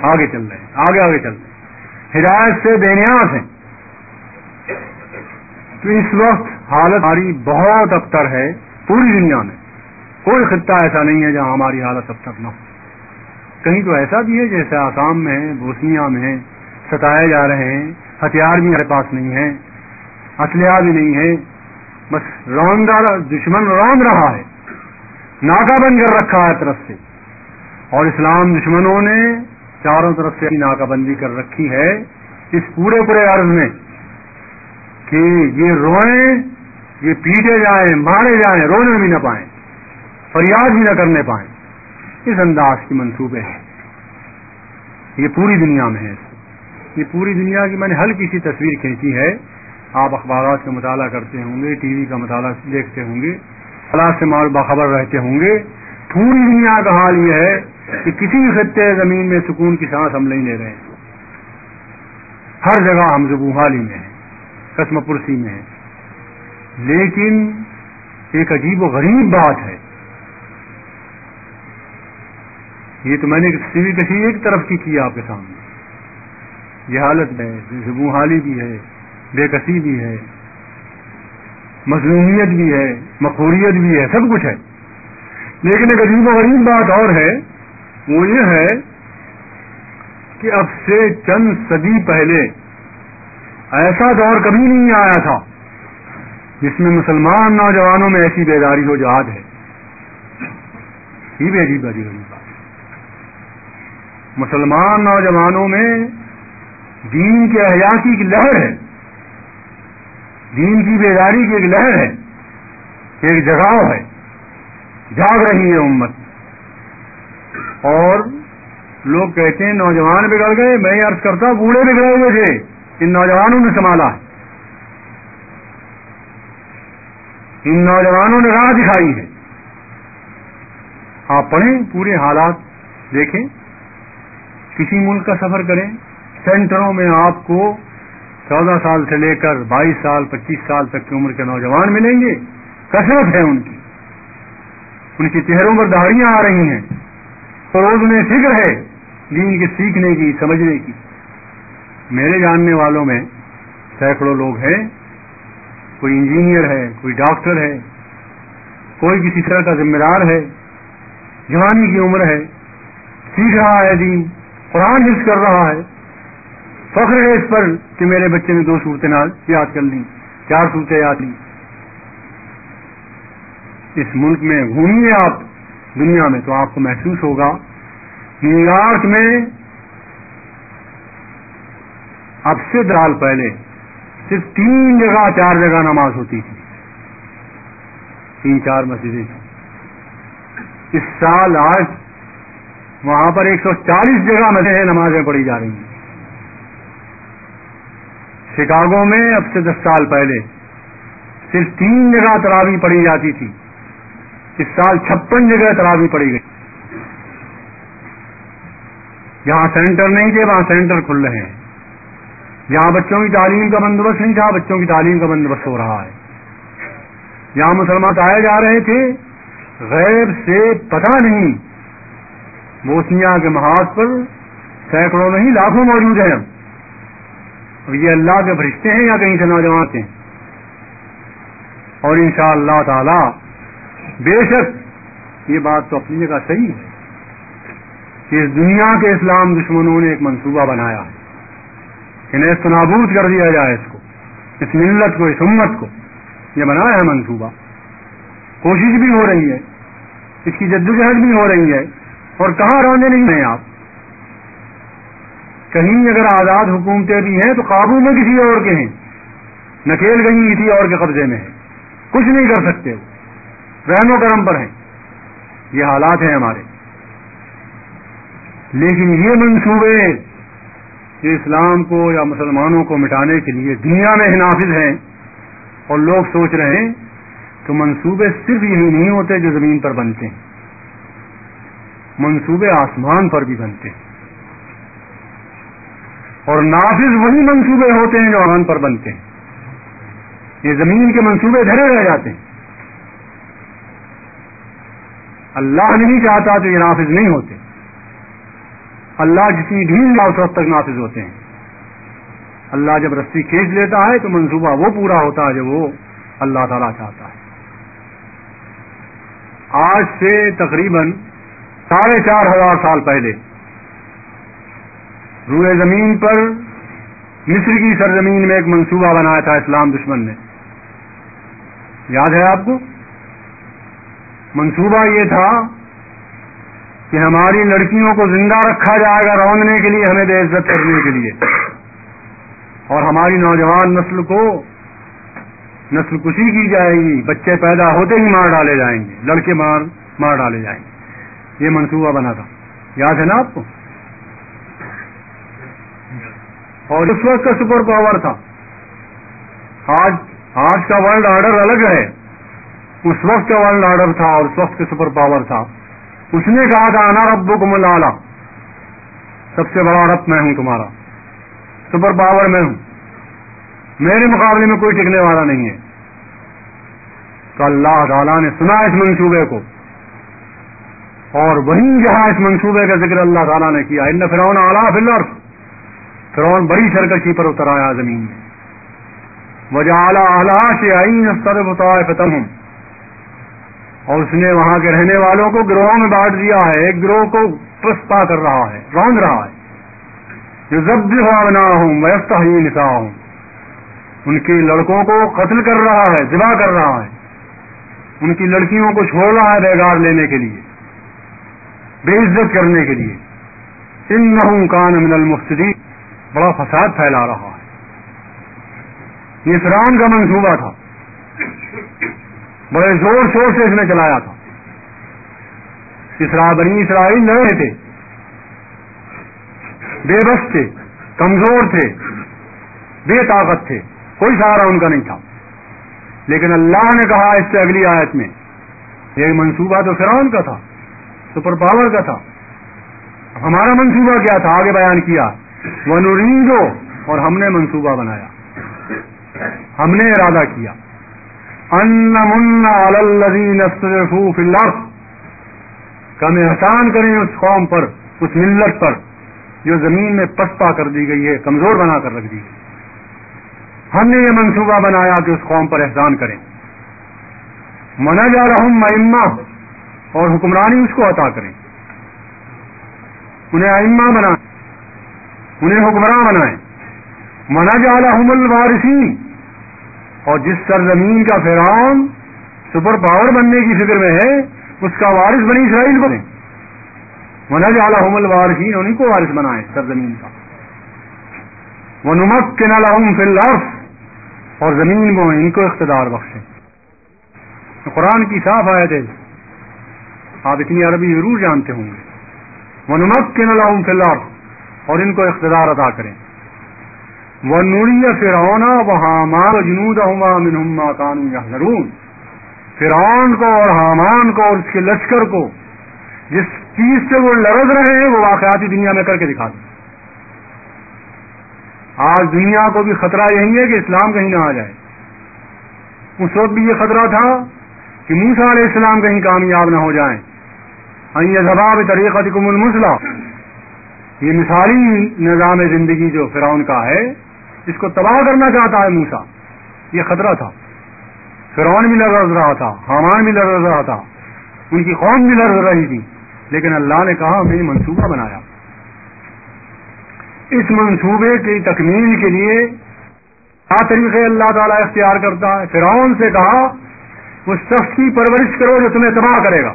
آگے چل رہے ہیں، آگے آگے چل رہے ہیں۔ ہدایت سے بے نیاز ہیں۔ تو اس وقت حالت ہماری بہت ابتر ہے، پوری دنیا میں۔ کوئی خطہ ایسا نہیں ہے جہاں ہماری حالت ابتر نہ ہو۔ کہیں تو ایسا بھی ہے جیسے آسام میں ہے بوسنیا میں ہے ستائے جا رہے ہیں، ہتھیار بھی ہمارے پاس نہیں ہے اسلحہ بھی نہیں ہے بس روندہ دشمن روند رہا ہے۔ ناکہ بند کر رکھا ہے طرف سے۔ اور اسلام دشمنوں نے چاروں طرف سے ناکہ بندی کر رکھی ہے۔ اس پورے پورے عرض میں کہ یہ روئیں، یہ پیٹے جائیں، مارے جائیں، رونے بھی نہ پائیں، فریاد بھی نہ کرنے پائیں۔ اس انداز کی منصوبے ہیں۔ یہ پوری دنیا میں ہے۔ یہ پوری دنیا کی میں نے ہلکی سی تصویر کھینچی ہے۔ آپ اخبارات کا مطالعہ کرتے ہوں گے، ٹی وی کا مطالعہ دیکھتے ہوں گے حالات سے مال باخبر رہتے ہوں گے۔ پوری دنیا کا حال یہ ہے کہ کسی بھی خطے زمین میں سکون کی سانس ہم نہیں لے رہے۔ ہیں ہر جگہ ہم زبو حالی میں ہیں۔ قسم پرسی میں ہیں لیکن ایک عجیب و غریب بات ہے۔ یہ تو میں نے سیوی کسی ایک طرف کی کی آپ کے سامنے۔ یہ حالت ہے زبو حالی بھی ہے، بے کسی بھی ہے۔ مظلومیت بھی ہے مقوریت بھی ہے، سب کچھ ہے۔ لیکن ایک عجیب و غریب بات اور ہے، وہ یہ ہے کہ اب سے چند صدی پہلے ایسا دور کبھی نہیں آیا تھا جس میں مسلمان نوجوانوں میں ایسی بیداری ہو جہاد ہے۔ یہ بھی عجیب عجیب عجیب بات مسلمان نوجوانوں میں دین کے احیاء کی ایک لہر ہے۔ دین کی بیداری کی ایک لہر ہے۔ ایک جگاؤ ہے۔ جاگ رہی ہے امت۔ اور لوگ کہتے ہیں نوجوان بگڑ گئے، میں عرض کرتا بوڑھے بگڑے ہوئے تھے۔ ان نوجوانوں نے سنبھالا ان نوجوانوں نے راہ دکھائی ہے۔ آپ پڑھیں پورے حالات، دیکھیں۔ کسی ملک کا سفر کریں، سینٹروں میں آپ کو چودہ سال سے لے کر بائیس سال، پچیس سال تک کی عمر کے نوجوان ملیں گے۔ کثرت ہے ان کی۔ ان کی چہروں پر دہاڑیاں آ رہی ہیں۔ اور روز انہیں فکر ہے۔ دین کے سیکھنے کی، سمجھنے کی۔ میرے جاننے والوں میں سینکڑوں لوگ ہیں، کوئی انجینئر ہے، کوئی ڈاکٹر ہے، کوئی کسی طرح کا ذمہ دار ہے، جوانی کی عمر ہے، سیکھ رہا ہے، دین، قرآن حفظ کر رہا ہے۔ فخر ہے اس پر کہ میرے بچے نے دو صورتیں یاد کر لی چار صورتیں یاد لی اس ملک میں گھومیے آپ، دنیا میں تو آپ کو محسوس ہوگا، نیو یارک میں اب سے دال پہلے۔ صرف تین جگہ، چار جگہ نماز ہوتی تھی۔ تین، چار مسجدیں۔ تھیں اس سال آج وہاں پر ایک سو چالیس جگہ مسجد نمازیں پڑھی جا رہی ہیں۔ شکاگو میں اب سے دس سال پہلے صرف تین جگہ تراوی پڑھی جاتی تھی۔ اس سال چھپن جگہ تراوی پڑی گئی۔ جہاں سینٹر نہیں تھے، وہاں سینٹر کھل رہے ہیں۔ جہاں بچوں کی تعلیم کا بندوبست نہیں تھا، بچوں کی تعلیم کا بندوبست ہو رہا ہے۔ جہاں مسلمان آئے جا رہے تھے غیر سے پتہ نہیں بوسنیا کے محاذ پر سینکڑوں نہیں، لاکھوں موجود ہیں۔ اب یہ اللہ کے فرشتے ہیں یا کہیں سے نوجوان ہیں؟ اور انشاء اللہ تعالی، بے شک یہ بات تو اپنی جگہ صحیح ہے کہ اس دنیا کے اسلام دشمنوں نے ایک منصوبہ بنایا ہے۔ انہیں اس نابود کر دیا جائے اس کو، اس ملت کو، اس امت کو۔ یہ بنایا ہے منصوبہ۔ کوشش بھی ہو رہی ہے، اس کی جدوجہد بھی ہو رہی ہے۔ اور کہاں رونے نہیں ہیں آپ؟ کہیں اگر آزاد حکومتیں بھی ہیں تو قابو میں کسی اور کے ہیں۔ نکیل گئی کسی اور کے قبضے میں ہے کچھ نہیں کر سکتے وہ۔ رحم و کرم پر ہیں۔ یہ حالات ہیں ہمارے۔ لیکن یہ منصوبے جو اسلام کو یا مسلمانوں کو مٹانے کے لیے دنیا میں نافذ ہیں اور لوگ سوچ رہے ہیں تو منصوبے صرف یہی نہیں ہوتے جو زمین پر بنتے ہیں۔ منصوبے آسمان پر بھی بنتے ہیں۔ اور نافذ وہی منصوبے ہوتے ہیں جو آسمان پر بنتے ہیں۔ یہ زمین کے منصوبے دھرے رہ جاتے ہیں۔ اللہ نہیں چاہتا تو یہ نافذ نہیں ہوتے۔ اللہ جتنی ڈھیل اس وقت تک نافذ ہوتے ہیں۔ اللہ جب رسی کھینچ لیتا ہے تو منصوبہ وہ پورا ہوتا ہے جب وہ اللہ تعالی چاہتا ہے۔ آج سے تقریباً ساڑھے چار ہزار سال پہلے روئے زمین پر مصر کی سرزمین میں ایک منصوبہ بنایا تھا اسلام دشمن نے۔ یاد ہے آپ کو؟ منصوبہ یہ تھا کہ ہماری لڑکیوں کو زندہ رکھا جائے گا روندنے کے لیے، ہمیں بے عزت کرنے کے لیے۔ اور ہماری نوجوان نسل کو نسل کشی کی جائے گی، بچے پیدا ہوتے ہی مار ڈالے جائیں گے، لڑکے مار مار ڈالے جائیں گے۔ یہ منصوبہ بنا تھا۔ یاد ہے نا آپ کو؟ اور اس وقت کا سپر پاور تھا۔ آج آج کا ورلڈ آرڈر الگ ہے۔ اس وقت کا ورلڈ آرڈر تھا اور اس وقت کے سپر پاور تھا۔ اس نے کہا تھا، انا ربو کو ملا سب سے بڑا رب میں ہوں تمہارا۔ سپر پاور میں ہوں۔ میرے مقابلے میں کوئی ٹکنے والا نہیں ہے۔ تو اللہ تعالیٰ نے سنا اس منصوبے کو۔ اور وہیں جہاں اس منصوبے کا ذکر اللہ تعالیٰ نے کیا، ان فرعون اعلیٰ فلر فرعون بڑی سرکشی پر اتر آیا زمین میں۔ وجہ اعلیٰ اعلیٰ سے آئی فتم ہوں اور اس نے وہاں کے رہنے والوں کو گروہوں میں بانٹ دیا ہے، ایک گروہ کو پسپا کر رہا ہے روند رہا ہے۔ جو ضبط ہوا بنا ہوں ویست ہی نسا ہوں ان کے لڑکوں کو قتل کر رہا ہے، ذبح کر رہا ہے۔ ان کی لڑکیوں کو چھوڑ رہا ہے بیگار لینے کے لیے، بے عزت کرنے کے لیے۔ ان نہ کان من المفسدی بڑا فساد پھیلا رہا ہے۔ یہ فران کا منصوبہ تھا۔ بڑے زور شور سے اس نے چلایا تھا۔ اسرا بنی اسرائیل نئے تھے۔ بے بس تھے، کمزور تھے بے طاقت تھے۔ کوئی سہارا ان کا نہیں تھا۔ لیکن اللہ نے کہا اس سے اگلی آیت میں، یہ منصوبہ تو فرعون کا تھا، سپر پاور کا تھا۔ ہمارا منصوبہ کیا تھا؟ آگے بیان کیا۔ وہ اور ہم نے منصوبہ بنایا۔ ہم نے ارادہ کیا۔ ان من کم احسان کریں اس قوم پر، اس ملت پر، جو زمین میں پسپا کر دی گئی ہے، کمزور بنا کر رکھ دی گئی ہم نے یہ منصوبہ بنایا کہ اس قوم پر احسان کریں۔ منا جا رہا ہوں مما اور حکمرانی اس کو عطا کریں۔ انہیں ائمہ بنائیں، انہیں حکمراں بنائیں۔ منا جا رہا ہوں اور جس سرزمین کا فرعون سپر پاور بننے کی فکر میں ہے، اس کا وارث بنی اسرائیل بنے۔ منا جا وارثین انہیں کو وارث بنائے سرزمین کا۔ وہ نمک کے نہ لاؤں اور زمین کو ان کو اقتدار بخشے۔ قرآن کی صاف آیت ہے۔ آپ اتنی عربی ضرور جانتے ہوں گے۔ وہ نمک کے نلاؤں فلار اور ان کو اقتدار ادا کریں۔ وہ نوری فرونا وہ حامان جنود منہما کانو یا فرعون کو اور حامان کو اور اس کے لشکر کو جس چیز سے وہ لرز رہے ہیں وہ واقعاتی دنیا میں کر کے دکھا دیں۔ آج دنیا کو بھی خطرہ یہی ہے کہ اسلام کہیں نہ آ جائے۔ اس وقت بھی یہ خطرہ تھا کہ موسا علیہ السلام کہیں کامیاب نہ ہو جائیں۔ یہ زباب طریقہ کم المسلح یہ مثالی نظام زندگی جو فرعون کا ہے اس کو تباہ کرنا چاہتا ہے موسا یہ خطرہ تھا۔ فرعون بھی لڑ رہا تھا، حامان بھی لڑ رہا تھا، ان کی قوم بھی لڑ رہی تھی، لیکن اللہ نے کہا میں نے منصوبہ بنایا۔ اس منصوبے کی تکمیل کے لیے کیا طریقے اللہ تعالیٰ اختیار کرتا ہے؟ فرعون سے کہا اس شخص کی پرورش کرو جو تمہیں تباہ کرے گا۔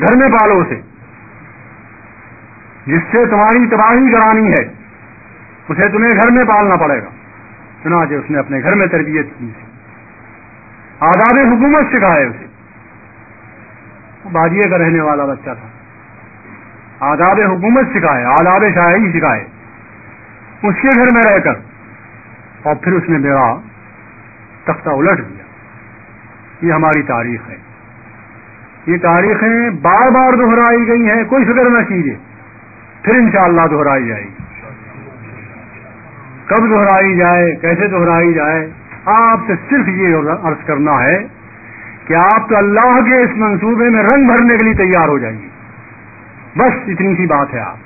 گھر میں پالو اسے۔ جس سے تمہاری تباہی کرانی ہے۔ اسے تمہیں گھر میں پالنا پڑے گا۔ چنانچہ اس نے اپنے گھر میں تربیت کی۔ آزاد حکومت سکھائے اسے۔ باجیے کا رہنے والا بچہ تھا۔ آداب حکومت سکھائے، آداب شاعری سکھائے۔ اس کے گھر میں رہ کر۔ اور پھر اس نے میرا تختہ الٹ دیا۔ یہ ہماری تاریخ ہے۔ یہ تاریخیں بار بار دہرائی گئی ہیں، کوئی فکر نہ کیجیے پھر انشاءاللہ دہرائی جائے گی۔ کب دہرائی جائے، کیسے دہرائی جائے؟ آپ سے صرف یہ عرض کرنا ہے کہ آپ تو اللہ کے اس منصوبے میں رنگ بھرنے کے لیے تیار ہو جائیں گے بس اتنی سی بات ہے آپ۔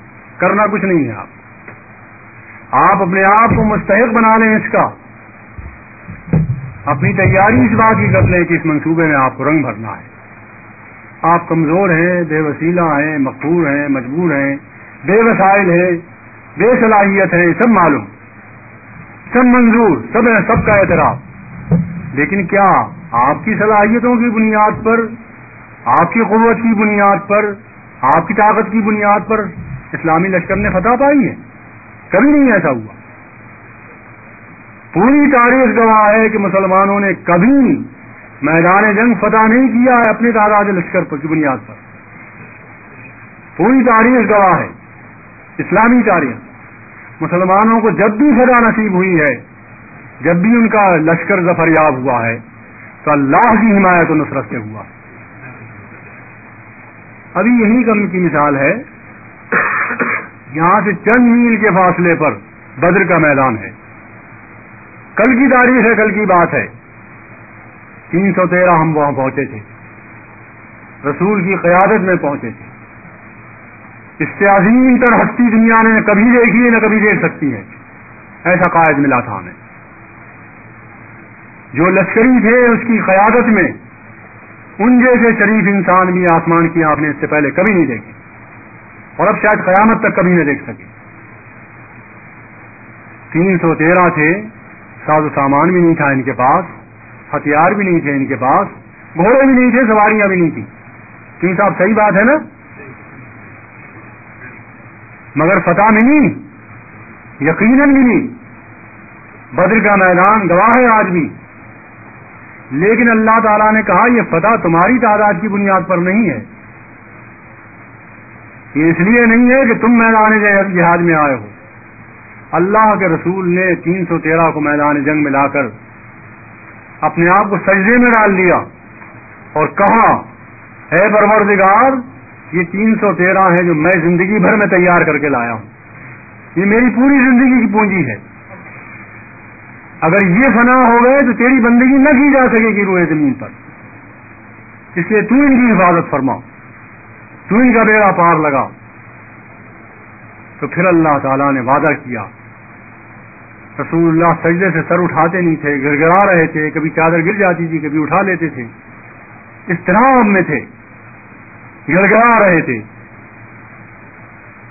کرنا کچھ نہیں ہے آپ۔ آپ اپنے آپ کو مستحق بنا لیں اس کا۔ اپنی تیاری اس بات کی کر لیں کہ اس منصوبے میں آپ کو رنگ بھرنا ہے۔ آپ کمزور ہیں، بے وسیلہ ہیں مقبور ہیں، مجبور ہیں، بے وسائل ہیں، بے صلاحیت ہے سب معلوم۔ سب منظور، سب سب کا اعتراف۔ لیکن کیا آپ کی صلاحیتوں کی بنیاد پر، آپ کی قوت کی بنیاد پر، آپ کی طاقت کی بنیاد پر اسلامی لشکر نے فتح پائی ہے؟ کبھی نہیں ایسا ہوا۔ پوری تاریخ گواہ ہے کہ مسلمانوں نے کبھی میدان جنگ فتح نہیں کیا ہے اپنے تعداد لشکر پر کی بنیاد پر۔ پوری تاریخ گواہ ہے۔ اسلامی تاریخ۔ مسلمانوں کو جب بھی فتح نصیب ہوئی ہے، جب بھی ان کا لشکر ظفر یاب ہوا ہے، تو اللہ کی حمایت و نصرت سے ہوا۔ ابھی یہی کم کی مثال ہے، یہاں سے چند میل کے فاصلے پر بدر کا میدان ہے۔ کل کی تاریخ ہے، کل کی بات ہے۔ تین سو تیرہ ہم وہاں پہنچے تھے۔ رسول کی قیادت میں پہنچے تھے۔ اس سے عظیم تر ہستی دنیا نے کبھی دیکھی ہے، نہ کبھی دیکھ سکتی ہے۔ ایسا قائد ملا تھا ہمیں۔ جو لشکری تھے اس کی قیادت میں، ان جیسے شریف انسان بھی آسمان کی آپ نے اس سے پہلے کبھی نہیں دیکھے۔ اور اب شاید قیامت تک کبھی نہ دیکھ سکے۔ تین سو تیرہ تھے، ساز و سامان بھی نہیں تھا ان کے پاس، ہتھیار بھی نہیں تھے ان کے پاس، گھوڑے بھی نہیں تھے، سواریاں بھی نہیں تھیں۔ کیوں صاحب صحیح بات ہے نا؟ مگر فتح ملی یقیناً ملی بدر کا میدان گواہ ہے آج بھی لیکن اللہ تعالیٰ نے کہا، یہ فتح تمہاری تعداد کی بنیاد پر نہیں ہے۔ یہ اس لیے نہیں ہے کہ تم میدان جہاد میں آئے ہو۔ اللہ کے رسول نے تین سو تیرہ کو میدان جنگ میں لا کر اپنے آپ کو سجدے میں ڈال دیا اور کہا ہے پروردگار یہ تین سو تیرہ ہے جو میں زندگی بھر میں تیار کر کے لایا ہوں۔ یہ میری پوری زندگی کی پونجی ہے۔ اگر یہ فنا ہو گئے تو تیری بندگی نہ کی جا سکے گی روئے زمین پر۔ اس لیے تو ان کی حفاظت فرما تو ان کا بیڑا پار لگا تو پھر اللہ تعالی نے وعدہ کیا۔ رسول اللہ سجدے سے سر اٹھاتے نہیں تھے گر گرا رہے تھے، کبھی چادر گر جاتی تھی، کبھی اٹھا لیتے تھے۔ اس طرح میں تھے۔ گڑ گڑا رہے تھے۔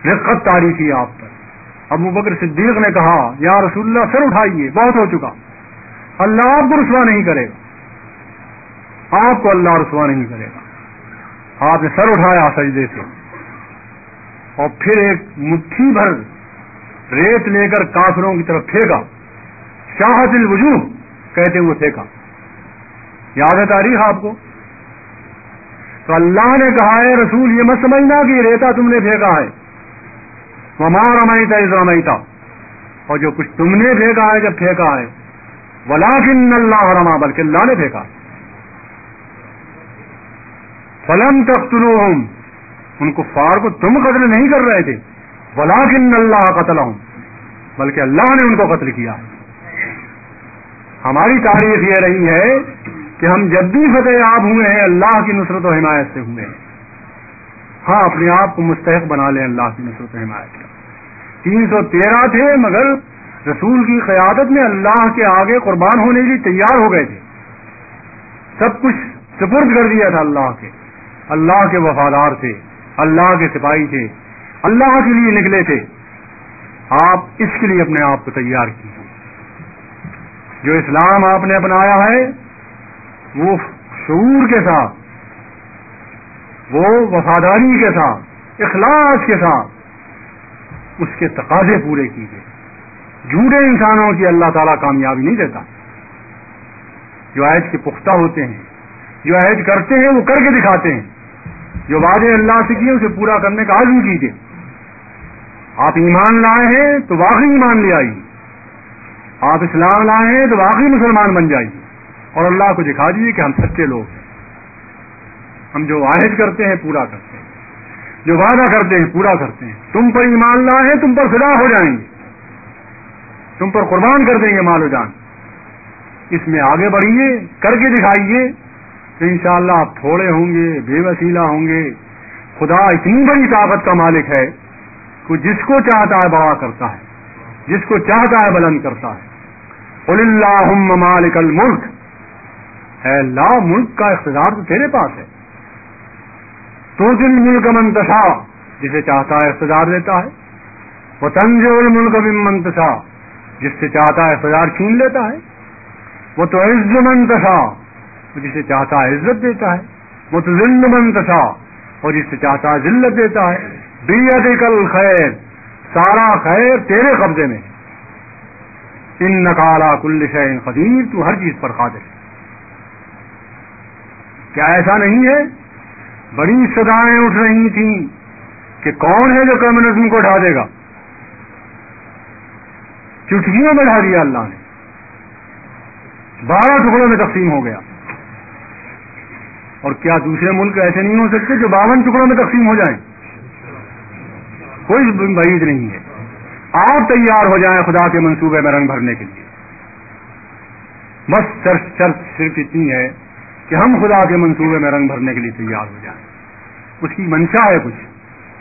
رقت تاریخی آپ پر۔ ابو بکر صدیق نے کہا، یا رسول اللہ، سر اٹھائیے، بہت ہو چکا۔ اللہ آپ کو رسوا نہیں کرے گا۔ آپ کو اللہ رسوا نہیں کرے گا۔ آپ نے سر اٹھایا سجدے سے۔ اور پھر ایک مٹھی بھر ریت لے کر کافروں کی طرف پھینکا۔ شاہت الوجوہ کہتے ہوئے پھینکا۔ یاد ہے تاریخ آپ کو؟ تو اللہ نے کہا ہے رسول، یہ مت سمجھنا کہ ریتا تم نے پھینکا ہے. ہمارا مئیتا اسلامتا اور جو کچھ تم نے پھینکا ہے جب پھینکا ہے ولاکن اللہ رما بلکہ اللہ نے پھینکا۔ فلم تک ان کو فار کو تم قتل نہیں کر رہے تھے۔ ولاکن اللہ قتل ہوں بلکہ اللہ نے ان کو قتل کیا۔ ہماری تاریخ یہ رہی ہے کہ ہم جب بھی فتح یاب ہوئے ہیں، اللہ کی نصرت و حمایت سے ہوئے ہیں۔ ہاں اپنے آپ کو مستحق بنا لیں اللہ کی نصرت و حمایت کا۔ تین سو تیرہ تھے، مگر رسول کی قیادت میں اللہ کے آگے قربان ہونے کے لیے تیار ہو گئے تھے۔ سب کچھ سپرد کر دیا تھا اللہ کے۔ اللہ کے وفادار تھے، اللہ کے سپاہی تھے، اللہ کے لیے نکلے تھے۔ آپ اس کے لیے اپنے آپ کو تیار کیجیے جو اسلام آپ نے اپنایا ہے وہ شعور کے ساتھ، وہ وفاداری کے ساتھ، اخلاص کے ساتھ اس کے تقاضے پورے کیجیے جھوٹے انسانوں کی اللہ تعالیٰ کامیابی نہیں دیتا۔ جو عہد کے پختہ ہوتے ہیں، جو عہد کرتے ہیں، وہ کر کے دکھاتے ہیں۔ جو وعدے اللہ سے کیے، اسے پورا کرنے کا عزم کیجیے آپ ایمان لائے ہیں تو واقعی ایمان لے آئیے۔ آپ اسلام لائے ہیں تو واقعی مسلمان بن جائیے۔ اور اللہ کو دکھا دیجیے کہ ہم سچے لوگ ہیں۔ ہم جو عہد کرتے ہیں پورا کرتے ہیں۔ جو وعدہ کرتے ہیں پورا کرتے ہیں۔ تم پر ایمان لائے تم پر فدا ہو جائیں گے۔ تم پر قربان کر دیں گے مال و جان۔ اس میں آگے بڑھیے کر کے دکھائیے کہ انشاءاللہ آپ تھوڑے ہوں گے، بے وسیلہ ہوں گے۔ خدا اتنی بڑی طاقت کا مالک ہے کہ جس کو چاہتا ہے بڑا کرتا ہے، جس کو چاہتا ہے بلند کرتا ہے۔ اللہ مالک الملک۔ ہے ملک کا اقتدار تو تیرے پاس ہے۔ تو دل ملک منتشا جسے چاہتا ہے اقتدار دیتا ہے۔ وہ تنج ملک بھی منتشا جس سے چاہتا ہے اقتدار چھین لیتا ہے۔ وہ تو عز منتشا جسے چاہتا ہے عزت دیتا ہے۔ وہ تو ذل منتشا اور جس سے چاہتا ہے ذلت دیتا ہے۔ بے کل خیر سارا خیر تیرے قبضے میں ان نکالا کل شین قدیر تو ہر چیز پر قادر ہے۔ کیا ایسا نہیں ہے؟ بڑی سدائیں اٹھ رہی تھیں کہ کون ہے جو کمیونزم کو ڈھا دے گا۔ چٹکیوں میں ڈھا دیا اللہ نے۔ بارہ ٹکڑوں میں تقسیم ہو گیا۔ اور کیا دوسرے ملک ایسے نہیں ہو سکتے جو باون ٹکڑوں میں تقسیم ہو جائیں؟ کوئی بعید نہیں ہے۔ آپ تیار ہو جائیں خدا کے منصوبے میں رنگ بھرنے کے لیے۔ بس چرچ چرچ صرف اتنی ہے۔ کہ ہم خدا کے منصوبے میں رنگ بھرنے کے لیے تیار ہو جائیں۔ اس کی منشا ہے کچھ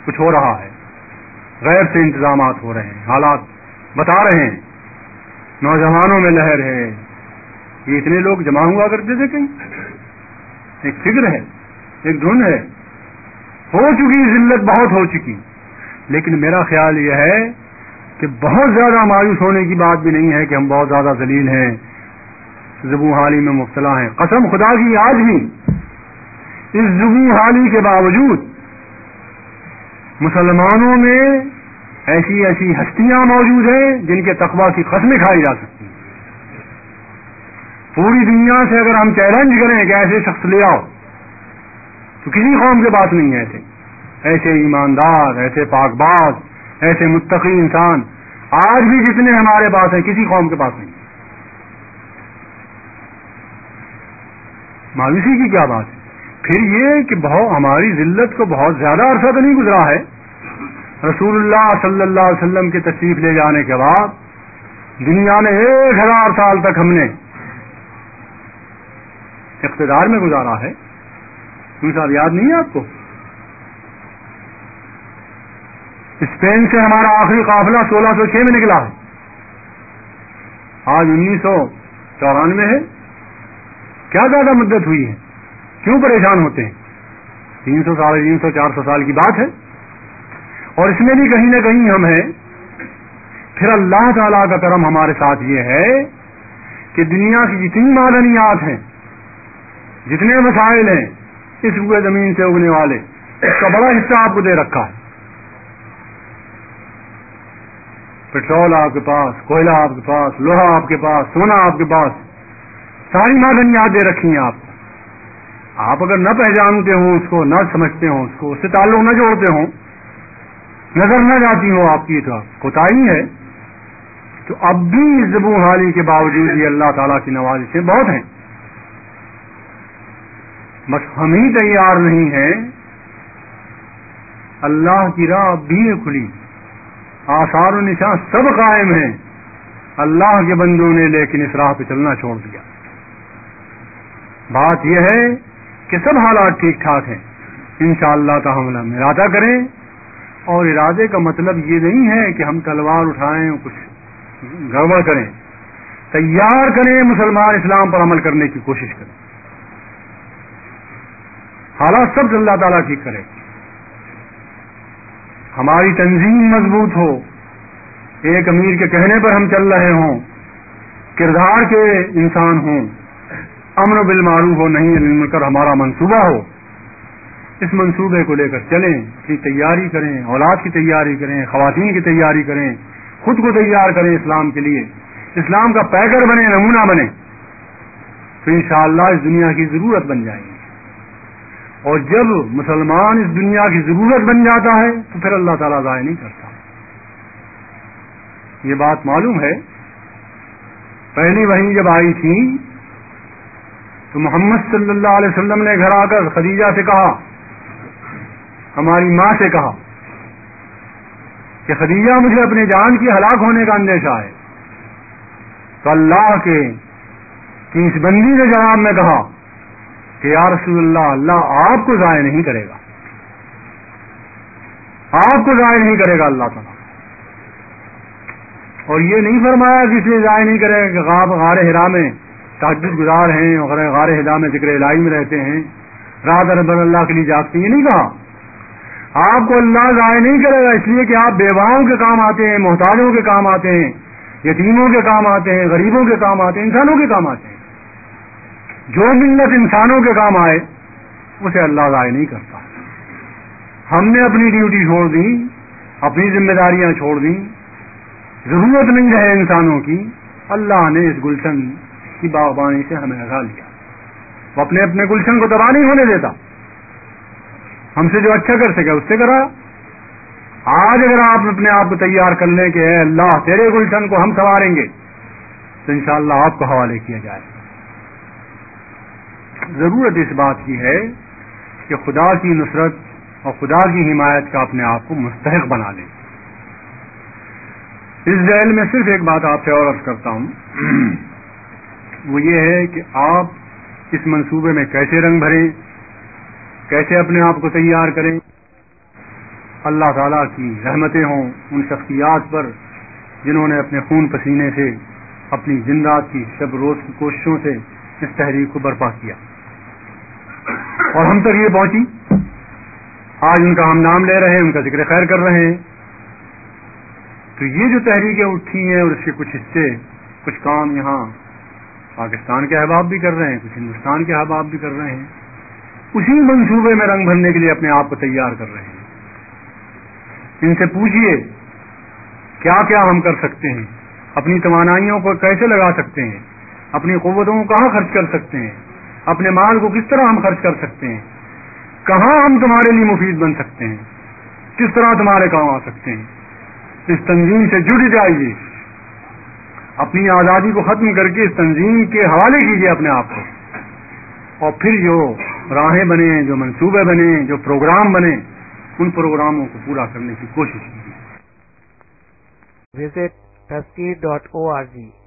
کچھ ہو رہا ہے۔ غیر سے انتظامات ہو رہے ہیں، حالات بتا رہے ہیں۔ نوجوانوں میں لہر ہے۔ یہ اتنے لوگ جمع ہوا کرتے تھے کہیں؟ ایک فکر ہے، ایک دھن ہے۔ ہو چکی ذلت بہت ہو چکی۔ لیکن میرا خیال یہ ہے کہ بہت زیادہ مایوس ہونے کی بات بھی نہیں ہے کہ ہم بہت زیادہ ذلیل ہیں۔ زبو حالی میں مبتلا ہیں۔ قسم خدا کی آج بھی اس زبو حالی کے باوجود مسلمانوں میں ایسی ایسی ہستیاں موجود ہیں جن کے تقوا کی قسمیں کھائی جا سکتی ہیں۔ پوری دنیا سے اگر ہم چیلنج کریں کہ ایسے شخص لے آؤ، تو کسی قوم کے پاس نہیں ہے ایسے۔ ایسے ایماندار، ایسے پاک باز، ایسے متقی انسان۔ آج بھی جتنے ہمارے پاس ہیں، کسی قوم کے پاس نہیں۔ مایوسی کی کیا بات ہے؟ پھر یہ کہ بہت ہماری ذلت کو بہت زیادہ عرصہ تو نہیں گزرا ہے۔ رسول اللہ صلی اللہ علیہ وسلم کی تشریف لے جانے کے بعد دنیا میں ایک ہزار سال تک ہم نے اقتدار میں گزارا ہے۔ ان صاحب یاد نہیں ہے آپ کو؟ اسپین سے ہمارا آخری قافلہ سولہ سو چھ میں نکلا ہے۔ آج انیس سو چورانوے ہے۔ کیا زیادہ مدت ہوئی ہے؟ کیوں پریشان ہوتے ہیں؟ تین سو ساڑھے تین سو چار سو سال کی بات ہے۔ اور اس میں بھی کہیں نہ کہیں ہم ہیں۔ پھر اللہ تعالی کا کرم ہمارے ساتھ یہ ہے کہ دنیا کی جتنی معدنیات ہیں، جتنے مسائل ہیں، اس روئے زمین سے اگنے والے، اس کا بڑا حصہ آپ کو دے رکھا ہے۔ پیٹرول آپ کے پاس، کوئلہ آپ کے پاس، لوہا آپ کے پاس، سونا آپ کے پاس ساری معدنیات دے رکھی ہیں آپ۔ آپ اگر نہ پہچانتے ہوں، اس کو نہ سمجھتے ہوں، اس کو اس سے تعلق نہ جوڑتے ہوں، نظر نہ جاتی ہو آپ کی تو کوتا ہے۔ تو اب بھی زبو حالی کے باوجود یہ اللہ تعالیٰ کی نوازشیں بہت ہیں۔ بس ہم ہی تیار نہیں ہیں۔ اللہ کی راہ اب بھی کھلی۔ آثار و نشان سب قائم ہیں۔ اللہ کے بندوں نے لیکن اس راہ پہ چلنا چھوڑ دیا۔ بات یہ ہے کہ سب حالات ٹھیک ٹھاک ہیں۔ انشاءاللہ شاء اللہ ہم ارادہ کریں۔ اور ارادے کا مطلب یہ نہیں ہے کہ ہم تلوار اٹھائیں کچھ گڑبڑ کریں۔ تیار کریں مسلمان اسلام پر عمل کرنے کی کوشش کریں۔ حالات سب اللہ تعالیٰ ٹھیک کرے ہماری تنظیم مضبوط ہو۔ ایک امیر کے کہنے پر ہم چل رہے ہوں۔ کردار کے انسان ہوں۔ امن و بالمعروف ہو نہیں مل کر ہمارا منصوبہ ہو۔ اس منصوبے کو لے کر چلیں کی تیاری کریں، اولاد کی تیاری کریں، خواتین کی تیاری کریں، خود کو تیار کریں اسلام کے لیے۔ اسلام کا پیکر بنے، نمونہ بنے۔ تو انشاءاللہ اس دنیا کی ضرورت بن جائیں گی۔ اور جب مسلمان اس دنیا کی ضرورت بن جاتا ہے، تو پھر اللہ تعالیٰ ضائع نہیں کرتا۔ یہ بات معلوم ہے۔ پہلی وہیں جب آئی تھی تو محمد صلی اللہ علیہ وسلم نے گھر آ کر خدیجہ سے کہا، ہماری ماں سے کہا کہ خدیجہ مجھے اپنے جان کی ہلاک ہونے کا اندیشہ ہے۔ تو اللہ کے کی اس بندی نے جواب میں کہا کہ یا رسول اللہ اللہ آپ کو ضائع نہیں کرے گا۔ آپ کو ضائع نہیں کرے گا اللہ تعالیٰ۔ اور یہ نہیں فرمایا کہ اس لیے ضائع نہیں کرے گا کہ غار ہرا میں تاجد گزار ہیں اور غار ہرا میں ذکر الہی میں رہتے ہیں۔ رات اربن اللہ کے لیے جاگتے یہ نہیں کہا۔ آپ کو اللہ ضائع نہیں کرے گا، اس لیے کہ آپ بیواؤں کے کام آتے ہیں، محتاجوں کے کام آتے ہیں، یتیموں کے کام آتے ہیں، غریبوں کے کام آتے ہیں، انسانوں کے کام آتے ہیں۔ جو ملت انسانوں کے کام آئے، اسے اللہ ضائع نہیں کرتا۔ ہم نے اپنی ڈیوٹی چھوڑ دی، اپنی ذمہ داریاں چھوڑ دی ضرورت نہیں رہے انسانوں کی۔ اللہ نے اس گلشن کی باغبانی سے ہمیں لگا لیا وہ اپنے اپنے گلشن کو تباہ نہیں ہونے دیتا۔ ہم سے جو اچھا کر سکے اس سے کرا۔ آج اگر آپ اپنے آپ کو تیار کر لیں کہ اے اللہ، تیرے گلشن کو ہم سنواریں گے، تو انشاءاللہ آپ کو حوالے کیا جائے۔ ضرورت اس بات کی ہے کہ خدا کی نصرت اور خدا کی حمایت کا اپنے آپ کو مستحق بنا لیں۔ اس ذیل میں صرف ایک بات آپ سے اور عرض کرتا ہوں۔ وہ یہ ہے کہ آپ اس منصوبے میں کیسے رنگ بھریں، کیسے اپنے آپ کو تیار کریں۔ اللہ تعالی کی رحمتیں ہوں ان شخصیات پر جنہوں نے اپنے خون پسینے سے، اپنی زندہ کی شب روز کی کوششوں سے اس تحریک کو برپا کیا۔ اور ہم تک یہ پہنچی۔ آج ان کا ہم نام لے رہے ہیں، ان کا ذکر خیر کر رہے ہیں۔ تو یہ جو تحریکیں اٹھی ہیں اور اس کے کچھ حصے، کچھ کام یہاں پاکستان کے احباب بھی کر رہے ہیں، کچھ ہندوستان کے احباب بھی کر رہے ہیں۔ اسی منصوبے میں رنگ بھرنے کے لیے اپنے آپ کو تیار کر رہے ہیں۔ ان سے پوچھئے، کیا کیا ہم کر سکتے ہیں؟ اپنی توانائیوں کو کیسے لگا سکتے ہیں؟ اپنی قوتوں کو کہاں خرچ کر سکتے ہیں؟ اپنے مال کو کس طرح ہم خرچ کر سکتے ہیں؟ کہاں ہم تمہارے لیے مفید بن سکتے ہیں؟ کس طرح تمہارے کام آ سکتے ہیں؟ اس تنظیم سے جڑ جائیے۔ اپنی آزادی کو ختم کر کے اس تنظیم کے حوالے کیجیے اپنے آپ کو۔ اور پھر جو راہیں بنے جو منصوبے بنے جو پروگرام بنے ان پروگراموں کو پورا کرنے کی کوشش کیجیے